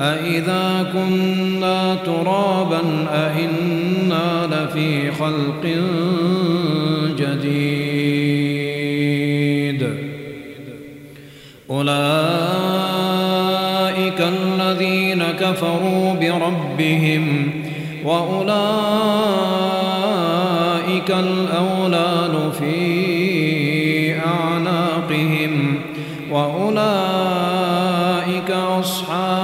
أإذا كنا ترابا أإنا لفي خلق جديد أولئك الذين كفروا بربهم وأولئك الأولاد في أعناقهم وأولئك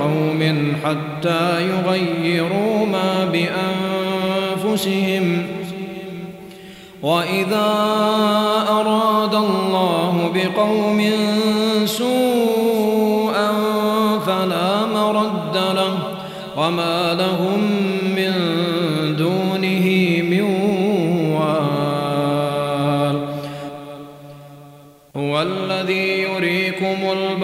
ما بقوم حتى يغيروا ما بأنفسهم. وإذا أراد الله بقوم سوءا فلا مرد له وما لهم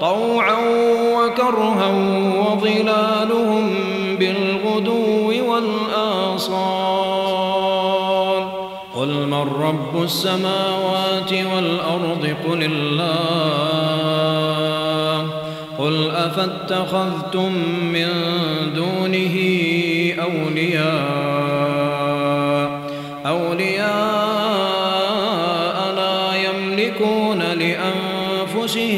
طوعا وكرها وظلالهم بالغدو والآصال. قل من رب السماوات والأرض؟ قل الله. قل أفاتخذتم من دونه أولياء؟ أولياء لا يملكون لأنفسهم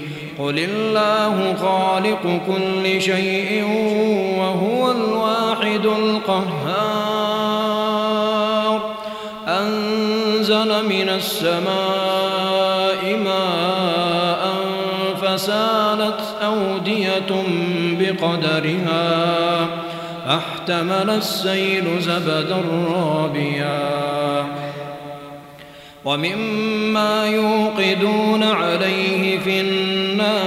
قل الله خالق كل شيء وهو الواحد القهار أنزل من السماء ماء فسالت أودية بقدرها فاحتمل السيل زبدا رابيا ومما يوقدون عليه في النار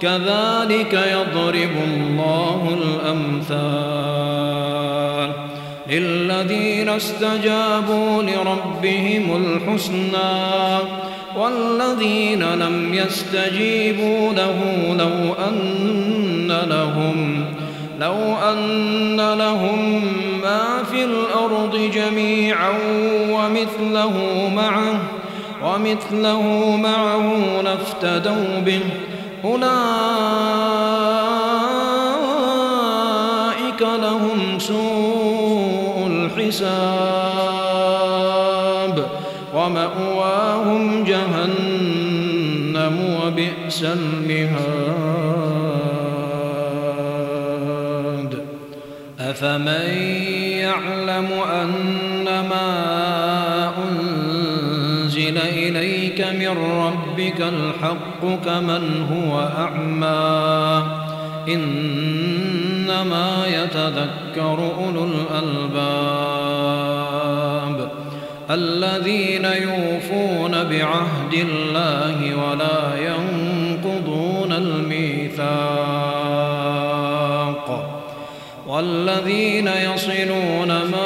كذلك يضرب الله الأمثال للذين استجابوا لربهم الحسنى والذين لم يستجيبوا له لو أن لهم لو أن لهم ما في الأرض جميعا ومثله معه ومثله معه لافتدوا به أولئك لهم سوء الحساب ومأواهم جهنم وبئس المهاد. أفمن يعلم أنما من ربك الحق كمن هو أعمى. إنما يتذكر أولو الألباب الذين يوفون بعهد الله ولا ينقضون الميثاق والذين يصلون ما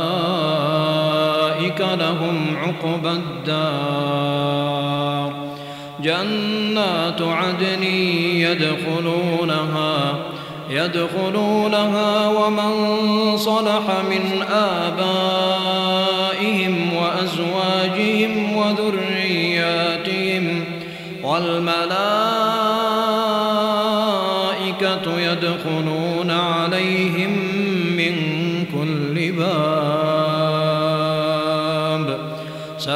لهم عقبى الدار. جنات عدن يدخلونها يدخلونها ومن صلح من آبائهم وأزواجهم وذرياتهم والملائكة يدخلون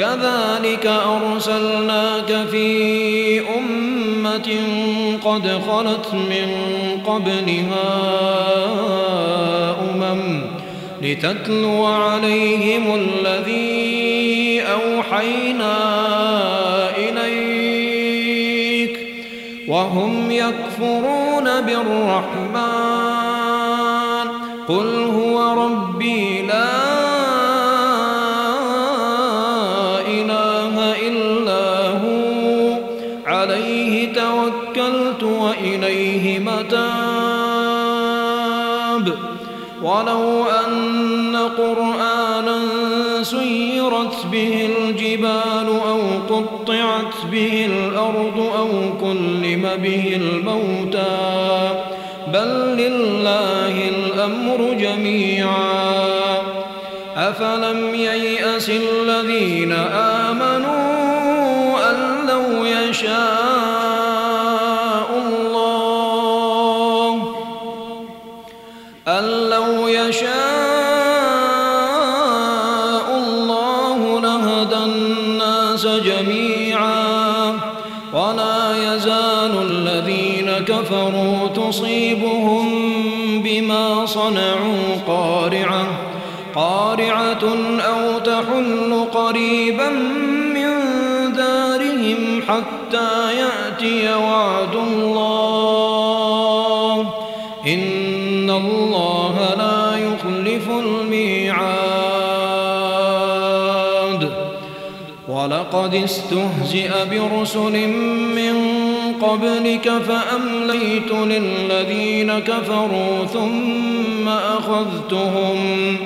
كذلك أرسلناك في أمة قد خلت من قبلها أمم لتتلو عليهم الذي أوحينا إليك وهم يكفرون بالرحمن. قل قطعت به الأرض أو كلم به الموتى. بل لله الأمر جميعا. أفلم ييأس الذين آمنوا أن لو يشاء إن الله لا يخلف الميعاد. ولقد استهزئ برسل من قبلك فأمليت للذين كفروا ثم أخذتهم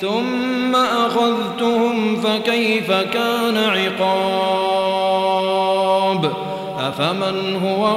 ثم أخذتهم فكيف كان عقاب؟ أفمن هو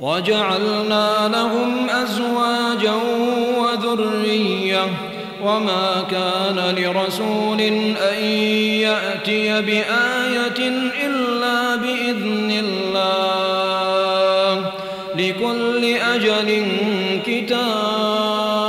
وجعلنا لهم أزواجا وذرية وما كان لرسول أن يأتي بآية إلا بإذن الله لكل أجل كتاب